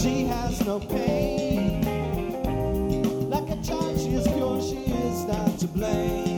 She has no pain. Like a child, she is pure, she is not to blame.